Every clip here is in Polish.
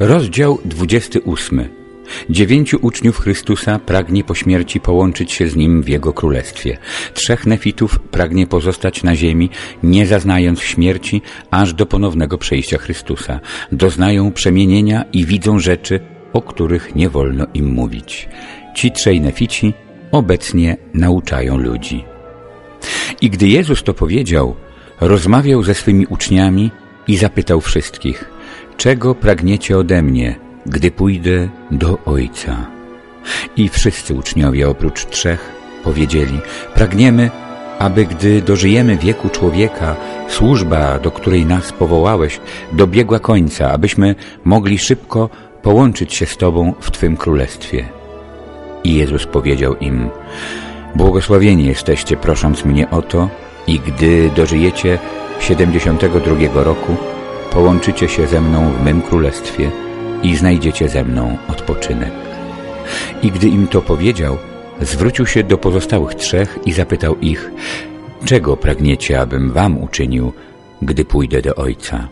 Rozdział 28. Dziewięciu uczniów Chrystusa pragnie po śmierci połączyć się z Nim w Jego Królestwie. Trzech nefitów pragnie pozostać na ziemi, nie zaznając śmierci, aż do ponownego przejścia Chrystusa. Doznają przemienienia i widzą rzeczy, o których nie wolno im mówić. Ci trzej nefici obecnie nauczają ludzi. I gdy Jezus to powiedział, rozmawiał ze swymi uczniami i zapytał wszystkich, czego pragniecie ode mnie, gdy pójdę do Ojca? I wszyscy uczniowie oprócz trzech powiedzieli, pragniemy, aby gdy dożyjemy wieku człowieka, służba, do której nas powołałeś, dobiegła końca, abyśmy mogli szybko połączyć się z Tobą w Twym Królestwie. I Jezus powiedział im, błogosławieni jesteście prosząc mnie o to i gdy dożyjecie 72 roku, połączycie się ze mną w mym królestwie i znajdziecie ze mną odpoczynek. I gdy im to powiedział, zwrócił się do pozostałych trzech i zapytał ich, czego pragniecie, abym wam uczynił, gdy pójdę do Ojca?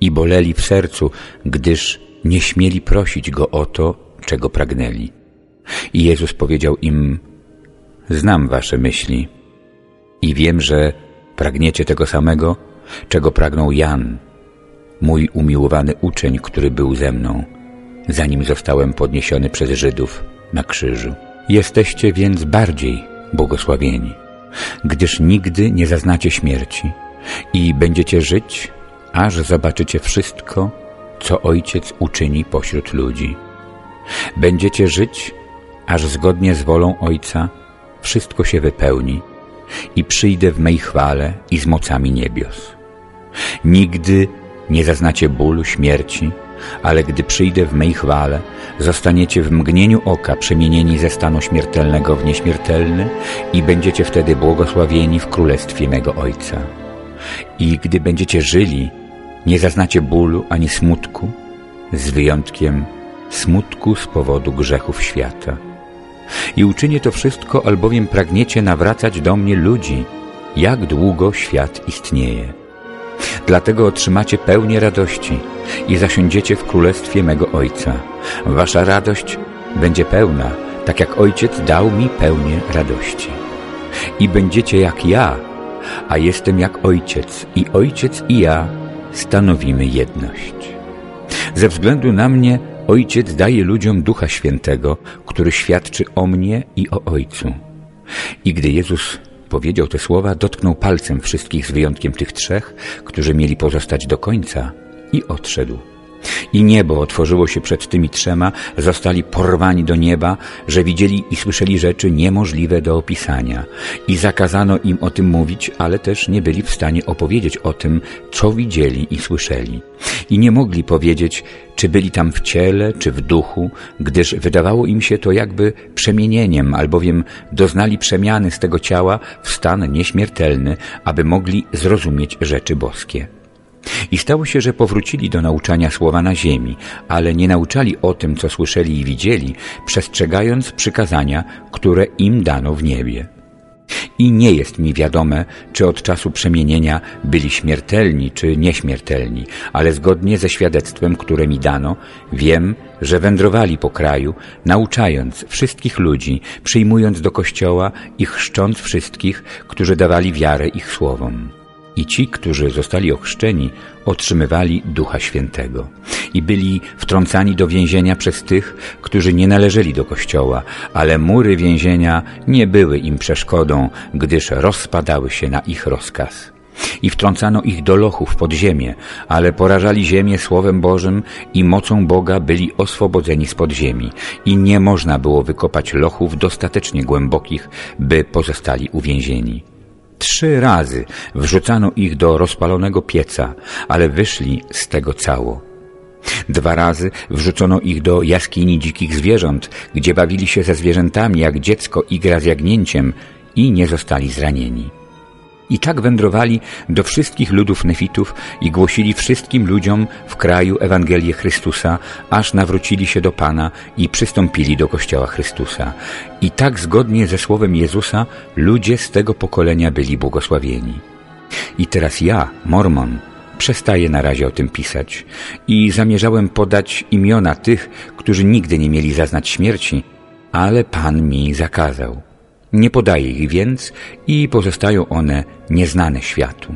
I boleli w sercu, gdyż nie śmieli prosić Go o to, czego pragnęli. I Jezus powiedział im, znam wasze myśli i wiem, że pragniecie tego samego, czego pragnął Jan, mój umiłowany uczeń, który był ze mną, zanim zostałem podniesiony przez Żydów na krzyżu. Jesteście więc bardziej błogosławieni, gdyż nigdy nie zaznacie śmierci i będziecie żyć, aż zobaczycie wszystko, co Ojciec uczyni pośród ludzi. Będziecie żyć, aż zgodnie z wolą Ojca wszystko się wypełni i przyjdę w mej chwale i z mocami niebios. Nigdy nie zaznacie bólu, śmierci, ale gdy przyjdę w mej chwale, zostaniecie w mgnieniu oka przemienieni ze stanu śmiertelnego w nieśmiertelny i będziecie wtedy błogosławieni w królestwie mego Ojca. I gdy będziecie żyli, nie zaznacie bólu ani smutku, z wyjątkiem smutku z powodu grzechów świata. I uczynię to wszystko, albowiem pragniecie nawracać do mnie ludzi, jak długo świat istnieje. Dlatego otrzymacie pełnię radości i zasiądziecie w królestwie mego Ojca. Wasza radość będzie pełna, tak jak Ojciec dał mi pełnię radości. I będziecie jak ja, a jestem jak Ojciec i Ojciec i ja stanowimy jedność. Ze względu na mnie Ojciec daje ludziom Ducha Świętego, który świadczy o mnie i o Ojcu. I gdy Jezus powiedział te słowa, dotknął palcem wszystkich z wyjątkiem tych trzech, którzy mieli pozostać do końca i odszedł. I niebo otworzyło się przed tymi trzema, zostali porwani do nieba, że widzieli i słyszeli rzeczy niemożliwe do opisania. I zakazano im o tym mówić, ale też nie byli w stanie opowiedzieć o tym, co widzieli i słyszeli. I nie mogli powiedzieć, czy byli tam w ciele, czy w duchu, gdyż wydawało im się to jakby przemienieniem, albowiem doznali przemiany z tego ciała w stan nieśmiertelny, aby mogli zrozumieć rzeczy boskie. I stało się, że powrócili do nauczania słowa na ziemi, ale nie nauczali o tym, co słyszeli i widzieli, przestrzegając przykazania, które im dano w niebie. I nie jest mi wiadome, czy od czasu przemienienia byli śmiertelni czy nieśmiertelni, ale zgodnie ze świadectwem, które mi dano, wiem, że wędrowali po kraju, nauczając wszystkich ludzi, przyjmując do kościoła i chrzcząc wszystkich, którzy dawali wiarę ich słowom. I ci, którzy zostali ochrzczeni, otrzymywali Ducha Świętego i byli wtrącani do więzienia przez tych, którzy nie należeli do Kościoła, ale mury więzienia nie były im przeszkodą, gdyż rozpadały się na ich rozkaz. I wtrącano ich do lochów pod ziemię, ale porażali ziemię Słowem Bożym i mocą Boga byli oswobodzeni z podziemi i nie można było wykopać lochów dostatecznie głębokich, by pozostali uwięzieni. Trzy razy wrzucano ich do rozpalonego pieca, ale wyszli z tego cało. Dwa razy wrzucono ich do jaskini dzikich zwierząt, gdzie bawili się ze zwierzętami jak dziecko igra z jagnięciem i nie zostali zranieni. I tak wędrowali do wszystkich ludów nefitów i głosili wszystkim ludziom w kraju Ewangelię Chrystusa, aż nawrócili się do Pana i przystąpili do Kościoła Chrystusa. I tak zgodnie ze słowem Jezusa ludzie z tego pokolenia byli błogosławieni. I teraz ja, Mormon, przestaję na razie o tym pisać i zamierzałem podać imiona tych, którzy nigdy nie mieli zaznać śmierci, ale Pan mi zakazał. Nie podaję ich więc i pozostają one nieznane światu.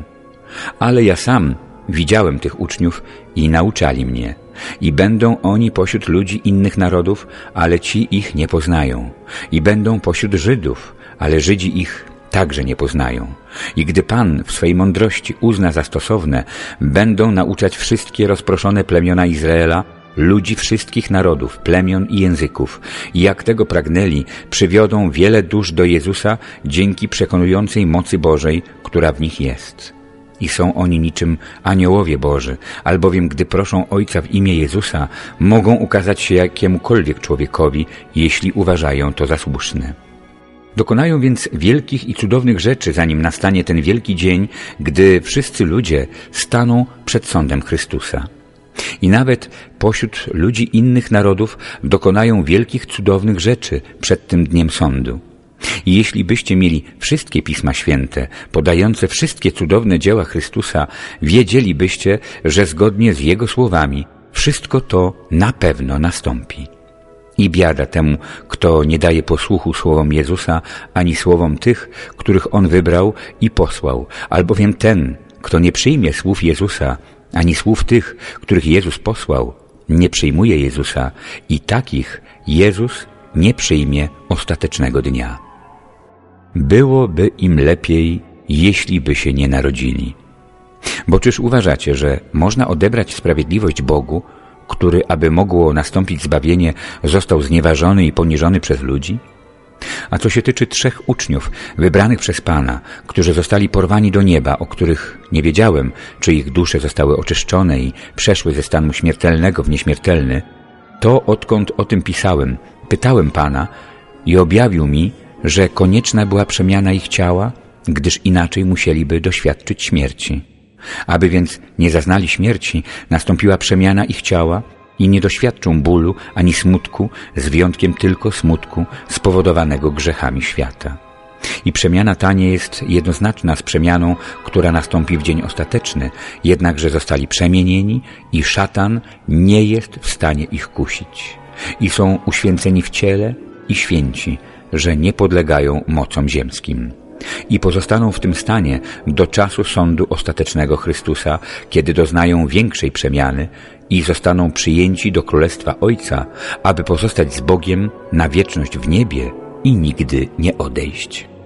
Ale ja sam widziałem tych uczniów i nauczali mnie. I będą oni pośród ludzi innych narodów, ale ci ich nie poznają. I będą pośród Żydów, ale Żydzi ich także nie poznają. I gdy Pan w swej mądrości uzna za stosowne, będą nauczać wszystkie rozproszone plemiona Izraela, ludzi wszystkich narodów, plemion i języków. I jak tego pragnęli, przywiodą wiele dusz do Jezusa dzięki przekonującej mocy Bożej, która w nich jest. I są oni niczym aniołowie Boży, albowiem gdy proszą Ojca w imię Jezusa, mogą ukazać się jakiemukolwiek człowiekowi, jeśli uważają to za słuszne. Dokonają więc wielkich i cudownych rzeczy, zanim nastanie ten wielki dzień, gdy wszyscy ludzie staną przed sądem Chrystusa. I nawet pośród ludzi innych narodów dokonają wielkich, cudownych rzeczy przed tym dniem sądu. I jeśli byście mieli wszystkie Pisma Święte, podające wszystkie cudowne dzieła Chrystusa, wiedzielibyście, że zgodnie z Jego słowami wszystko to na pewno nastąpi. I biada temu, kto nie daje posłuchu słowom Jezusa, ani słowom tych, których On wybrał i posłał, albowiem ten, kto nie przyjmie słów Jezusa, ani słów tych, których Jezus posłał, nie przyjmuje Jezusa i takich Jezus nie przyjmie ostatecznego dnia. Byłoby im lepiej, jeśli by się nie narodzili. Bo czyż uważacie, że można odebrać sprawiedliwość Bogu, który, aby mogło nastąpić zbawienie, został znieważony i poniżony przez ludzi? A co się tyczy trzech uczniów wybranych przez Pana, którzy zostali porwani do nieba, o których nie wiedziałem, czy ich dusze zostały oczyszczone i przeszły ze stanu śmiertelnego w nieśmiertelny, to odkąd o tym pisałem, pytałem Pana i objawił mi, że konieczna była przemiana ich ciała, gdyż inaczej musieliby doświadczyć śmierci. Aby więc nie zaznali śmierci, nastąpiła przemiana ich ciała i nie doświadczą bólu ani smutku, z wyjątkiem tylko smutku spowodowanego grzechami świata. I przemiana ta nie jest jednoznaczna z przemianą, która nastąpi w dzień ostateczny, jednakże zostali przemienieni i szatan nie jest w stanie ich kusić. I są uświęceni w ciele i święci, że nie podlegają mocom ziemskim i pozostaną w tym stanie do czasu sądu ostatecznego Chrystusa, kiedy doznają większej przemiany i zostaną przyjęci do Królestwa Ojca, aby pozostać z Bogiem na wieczność w niebie i nigdy nie odejść.